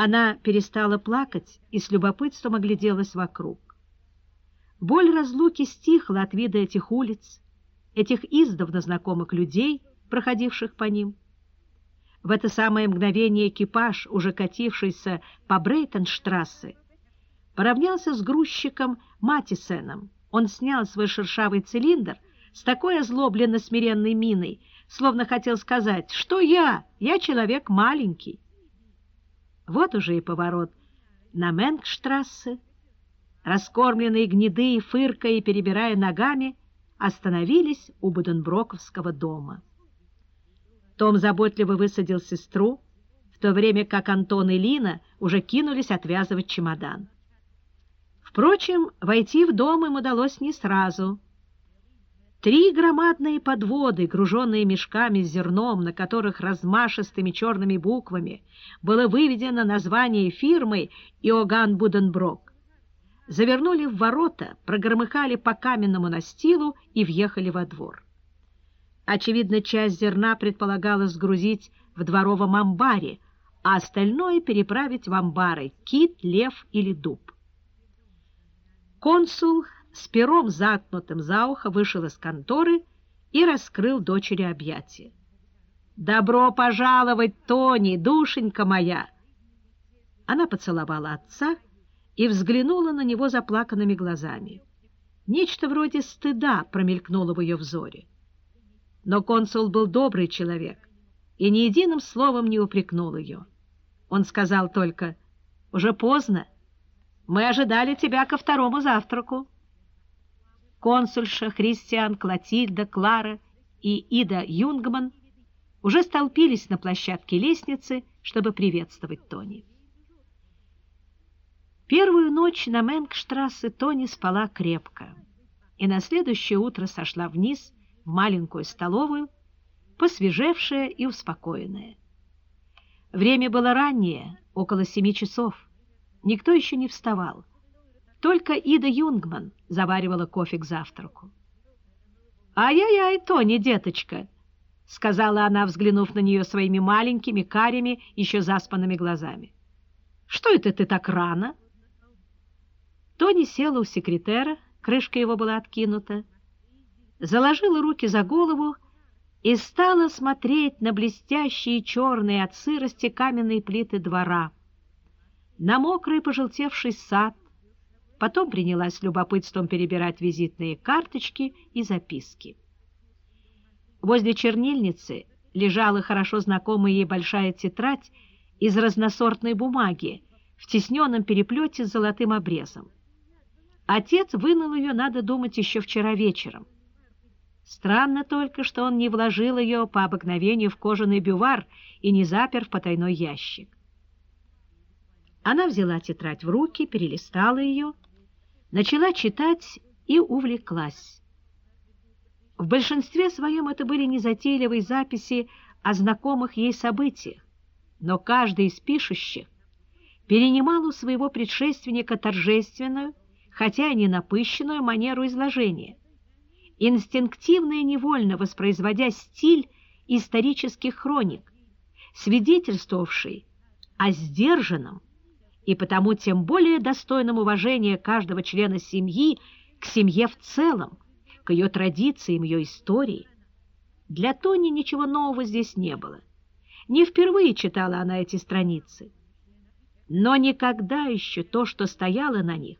Она перестала плакать и с любопытством огляделась вокруг. Боль разлуки стихла от вида этих улиц, этих издавна знакомых людей, проходивших по ним. В это самое мгновение экипаж, уже катившийся по Брейтенштрассе, поравнялся с грузчиком Матисеном. Он снял свой шершавый цилиндр с такой озлобленно-смиренной миной, словно хотел сказать, что я, я человек маленький. Вот уже и поворот на Менгштрассе. Раскормленные гнеды, фыркая и перебирая ногами, остановились у Буденброковского дома. Том заботливо высадил сестру, в то время как Антон и Лина уже кинулись отвязывать чемодан. Впрочем, войти в дом им удалось не сразу. Три громадные подводы, груженные мешками с зерном, на которых размашистыми черными буквами было выведено название фирмы «Иоганн Буденброк», завернули в ворота, прогромыхали по каменному настилу и въехали во двор. Очевидно, часть зерна предполагалось сгрузить в дворовом амбаре, а остальное переправить в амбары кит, лев или дуб. Консул с пером заткнутым за ухо вышел из конторы и раскрыл дочери объятия. «Добро пожаловать, Тони, душенька моя!» Она поцеловала отца и взглянула на него заплаканными глазами. Нечто вроде стыда промелькнуло в ее взоре. Но консул был добрый человек и ни единым словом не упрекнул ее. Он сказал только, «Уже поздно, мы ожидали тебя ко второму завтраку» консульша, Христиан, Клотильда, Клара и Ида Юнгман уже столпились на площадке лестницы, чтобы приветствовать Тони. Первую ночь на Менгштрассе Тони спала крепко и на следующее утро сошла вниз в маленькую столовую, посвежевшая и успокоенная. Время было раннее, около семи часов. Никто еще не вставал. Только Ида Юнгман заваривала кофе к завтраку. «Ай-яй-яй, Тони, деточка!» — сказала она, взглянув на нее своими маленькими, карими, еще заспанными глазами. «Что это ты так рано?» Тони села у секретера, крышка его была откинута, заложила руки за голову и стала смотреть на блестящие черные от сырости каменные плиты двора, на мокрый пожелтевший сад, Потом принялась любопытством перебирать визитные карточки и записки. Возле чернильницы лежала хорошо знакомая ей большая тетрадь из разносортной бумаги в тесненном переплете с золотым обрезом. Отец вынул ее, надо думать, еще вчера вечером. Странно только, что он не вложил ее по обыкновению в кожаный бювар и не запер в потайной ящик. Она взяла тетрадь в руки, перелистала ее начала читать и увлеклась. В большинстве своем это были незатейливые записи о знакомых ей событиях, но каждый из пишущих перенимал у своего предшественника торжественную, хотя и не напыщенную манеру изложения, инстинктивно и невольно воспроизводя стиль исторических хроник, свидетельствовавший о сдержанном, и потому тем более достойным уважения каждого члена семьи к семье в целом, к ее традициям, ее истории. Для Тони ничего нового здесь не было. Не впервые читала она эти страницы. Но никогда еще то, что стояло на них,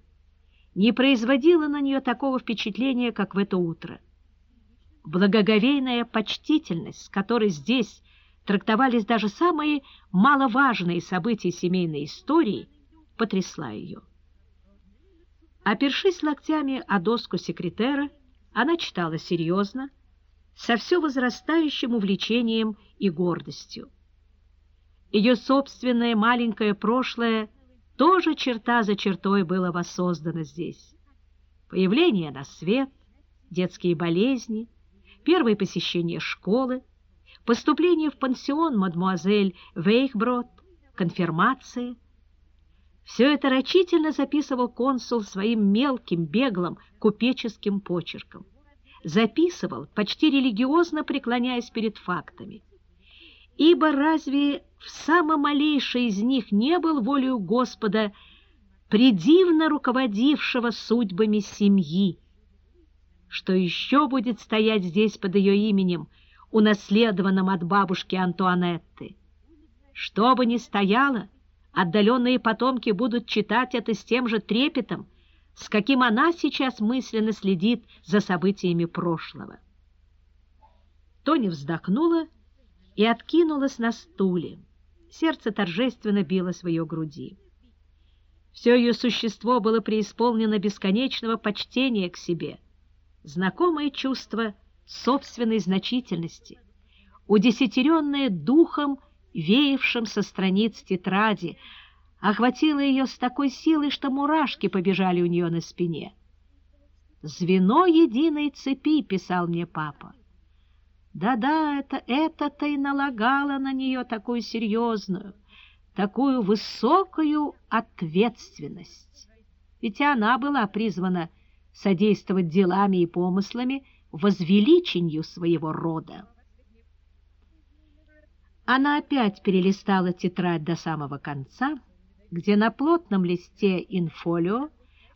не производило на нее такого впечатления, как в это утро. Благоговейная почтительность, с которой здесь трактовались даже самые маловажные события семейной истории – потрясла ее. Опершись локтями о доску секретера, она читала серьезно, со все возрастающим увлечением и гордостью. Ее собственное маленькое прошлое тоже черта за чертой было воссоздано здесь. Появление на свет, детские болезни, первое посещение школы, поступление в пансион мадмуазель Вейхброд, конфирмация — все это рачительно записывал консул своим мелким, беглым, купеческим почерком. Записывал, почти религиозно преклоняясь перед фактами. Ибо разве в самом малейшей из них не был волею Господа, предивно руководившего судьбами семьи? Что еще будет стоять здесь под ее именем, унаследованным от бабушки Антуанетты? Что бы ни стояло, отдаленные потомки будут читать это с тем же трепетом, с каким она сейчас мысленно следит за событиями прошлого. Тоня вздохнула и откинулась на стуле. Сердце торжественно билось в ее груди. Все ее существо было преисполнено бесконечного почтения к себе, знакомое чувство собственной значительности, удесятеренное духом, веявшим со страниц тетради, охватило ее с такой силой, что мурашки побежали у нее на спине. «Звено единой цепи», — писал мне папа. Да-да, это это-то и налагало на нее такую серьезную, такую высокую ответственность. Ведь она была призвана содействовать делами и помыслами возвеличению своего рода. Она опять перелистала тетрадь до самого конца, где на плотном листе инфолио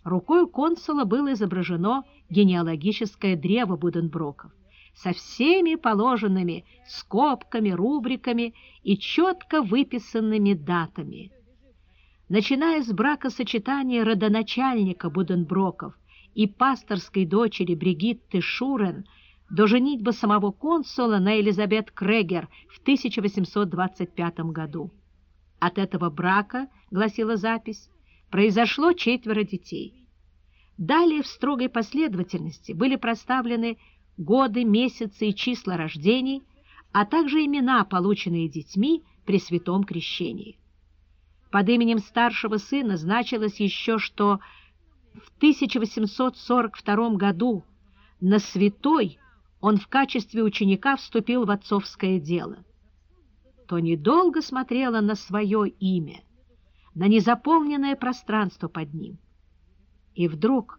рукой консула было изображено генеалогическое древо Буденброков со всеми положенными скобками, рубриками и четко выписанными датами. Начиная с бракосочетания родоначальника Буденброков и пасторской дочери Бригитты Шурен до женитьбы самого консула на Елизабет Крегер в 1825 году. От этого брака, гласила запись, произошло четверо детей. Далее в строгой последовательности были проставлены годы, месяцы и числа рождений, а также имена, полученные детьми при святом крещении. Под именем старшего сына значилось еще, что в 1842 году на святой он в качестве ученика вступил в отцовское дело. То недолго смотрела на свое имя, на незаполненное пространство под ним. И вдруг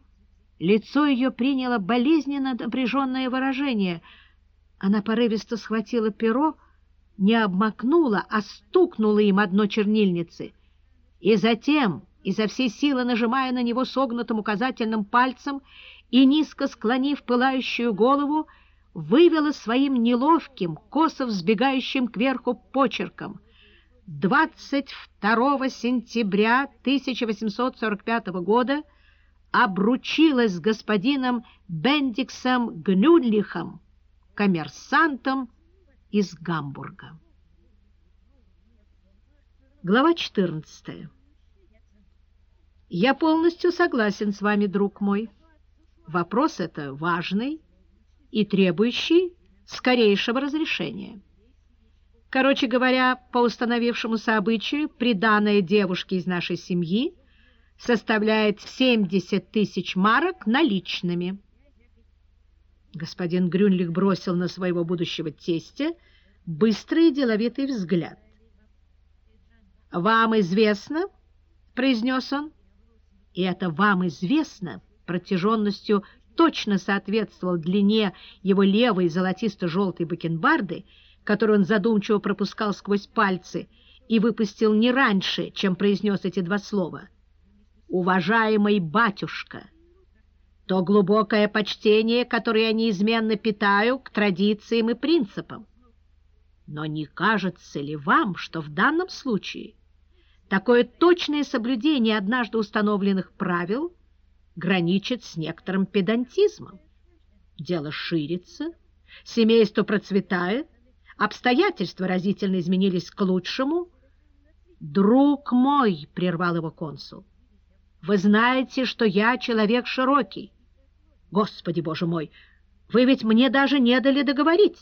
Лицо ее приняло болезненно напряженное выражение. Она порывисто схватила перо, не обмакнула, а стукнула им одно чернильницы. И затем, изо всей силы нажимая на него согнутым указательным пальцем и низко склонив пылающую голову, вывела своим неловким, косо взбегающим кверху почерком. 22 сентября 1845 года обручилась с господином Бендиксом Гнюнлихом, коммерсантом из Гамбурга. Глава 14. Я полностью согласен с вами, друг мой. Вопрос это важный и требующий скорейшего разрешения. Короче говоря, по установившемуся обычаю, приданное девушке из нашей семьи составляет 70 тысяч марок наличными. Господин Грюнлих бросил на своего будущего тестя быстрый и деловитый взгляд. «Вам известно, — произнес он, — и это вам известно протяженностью точно соответствовал длине его левой золотисто-желтой бакенбарды, которую он задумчиво пропускал сквозь пальцы и выпустил не раньше, чем произнес эти два слова — уважаемый батюшка, то глубокое почтение, которое я неизменно питаю к традициям и принципам. Но не кажется ли вам, что в данном случае такое точное соблюдение однажды установленных правил граничит с некоторым педантизмом? Дело ширится, семейство процветает, обстоятельства разительно изменились к лучшему. «Друг мой!» — прервал его консул. Вы знаете, что я человек широкий. Господи, Боже мой, вы ведь мне даже не дали договорить.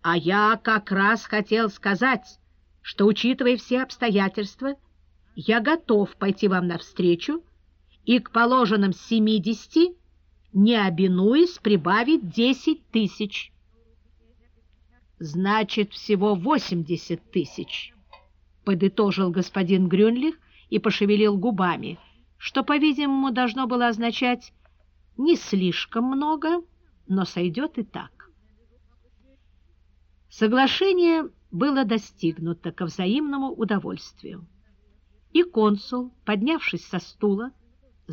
А я как раз хотел сказать, что, учитывая все обстоятельства, я готов пойти вам навстречу и к положенным семидесяти, не обинуясь, прибавить десять тысяч. Значит, всего восемьдесят тысяч, — подытожил господин Грюнлих и пошевелил губами — что, по-видимому, должно было означать «не слишком много, но сойдет и так». Соглашение было достигнуто ко взаимному удовольствию. И консул, поднявшись со стула,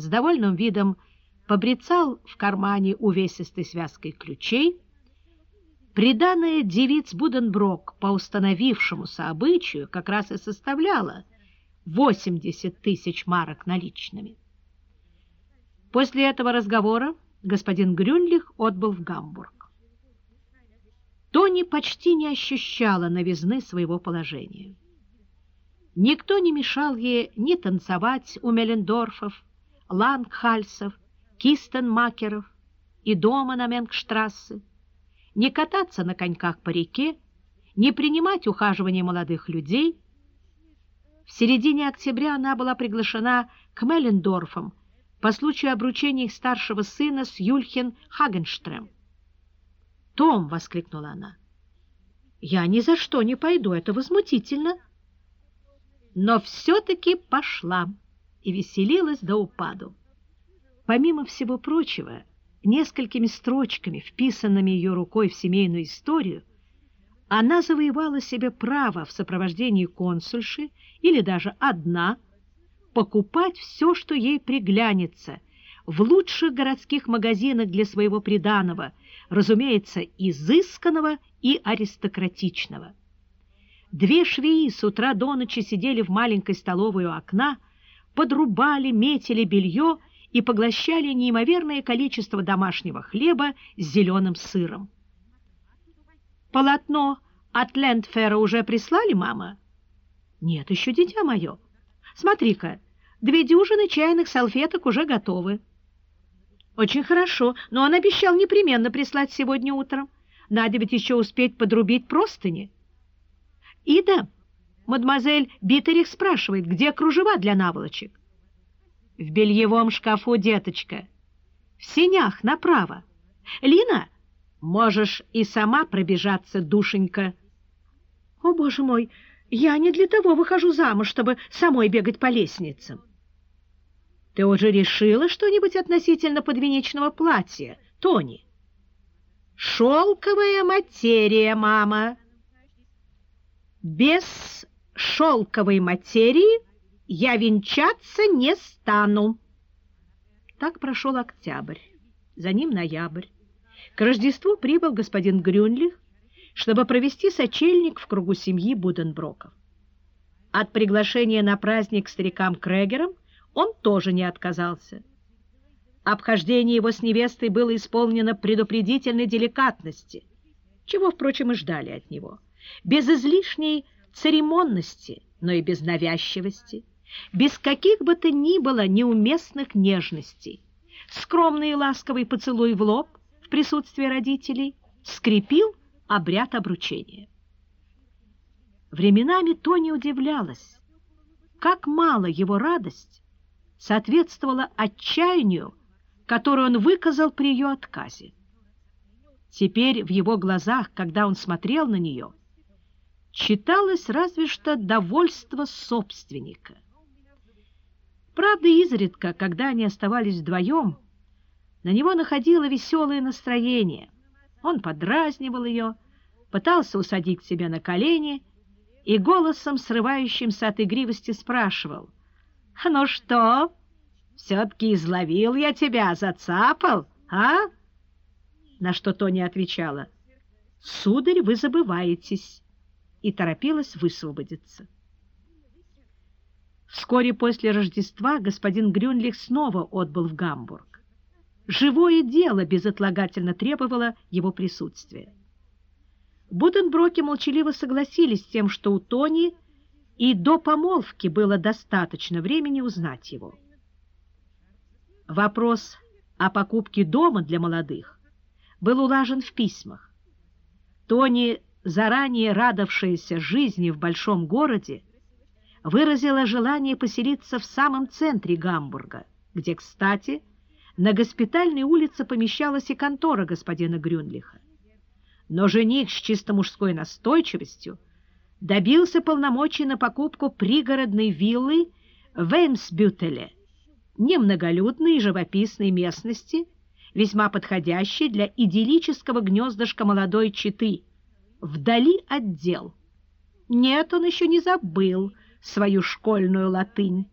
с довольным видом побрецал в кармане увесистой связкой ключей, приданное девиц Буденброк по установившемуся обычаю как раз и составляло 80 тысяч марок наличными. После этого разговора господин Грюнлих отбыл в Гамбург. Тони почти не ощущала новизны своего положения. Никто не мешал ей ни танцевать у Меллендорфов, Лангхальсов, Кистенмакеров и дома на Менгштрассе, не кататься на коньках по реке, не принимать ухаживание молодых людей. В середине октября она была приглашена к Меллендорфам по случаю обручения их старшего сына с Юльхен Хагенштрем. «Том!» — воскликнула она. «Я ни за что не пойду, это возмутительно!» Но все-таки пошла и веселилась до упаду. Помимо всего прочего, несколькими строчками, вписанными ее рукой в семейную историю, она завоевала себе право в сопровождении консульши или даже одна покупать все, что ей приглянется, в лучших городских магазинах для своего приданого, разумеется, изысканного и аристократичного. Две швеи с утра до ночи сидели в маленькой столовой у окна, подрубали, метили белье и поглощали неимоверное количество домашнего хлеба с зеленым сыром. «Полотно от Лендфера уже прислали, мама?» «Нет, еще дитя мое. Смотри-ка, две дюжины чайных салфеток уже готовы». «Очень хорошо, но он обещал непременно прислать сегодня утром. Надо ведь еще успеть подрубить простыни». «Ида, мадемуазель Битерих спрашивает, где кружева для наволочек?» В бельевом шкафу, деточка. В синях направо. Лина, можешь и сама пробежаться, душенька. О, боже мой, я не для того выхожу замуж, чтобы самой бегать по лестницам. Ты уже решила что-нибудь относительно подвенечного платья, Тони? Шелковая материя, мама. Без шелковой материи я венчаться не стану. Так прошел октябрь, за ним ноябрь. К Рождеству прибыл господин Грюнлих, чтобы провести сочельник в кругу семьи Буденброков. От приглашения на праздник старикам Крегерам он тоже не отказался. Обхождение его с невестой было исполнено предупредительной деликатности, чего, впрочем, и ждали от него, без излишней церемонности, но и без навязчивости без каких бы то ни было неуместных нежностей. Скромный и ласковый поцелуй в лоб в присутствии родителей скрепил обряд обручения. Временами Тони удивлялась, как мало его радость соответствовала отчаянию, которое он выказал при ее отказе. Теперь в его глазах, когда он смотрел на нее, читалось разве что довольство собственника – Правда, изредка, когда они оставались вдвоем, на него находило веселое настроение. Он подразнивал ее, пытался усадить себя на колени и голосом, срывающимся от игривости, спрашивал, «Ну что, все-таки изловил я тебя, зацапал, а?» На что Тоня отвечала, «Сударь, вы забываетесь», и торопилась высвободиться. Вскоре после Рождества господин Грюнлих снова отбыл в Гамбург. Живое дело безотлагательно требовало его присутствия. Буденброки молчаливо согласились с тем, что у Тони и до помолвки было достаточно времени узнать его. Вопрос о покупке дома для молодых был улажен в письмах. Тони, заранее радовавшаяся жизни в большом городе, выразила желание поселиться в самом центре Гамбурга, где, кстати, на госпитальной улице помещалась и контора господина Грюнлиха. Но жених с чисто мужской настойчивостью добился полномочий на покупку пригородной виллы в Эймсбютеле, немноголюдной и живописной местности, весьма подходящей для идиллического гнездышка молодой четы, вдали от дел – Нет, он еще не забыл свою школьную латынь.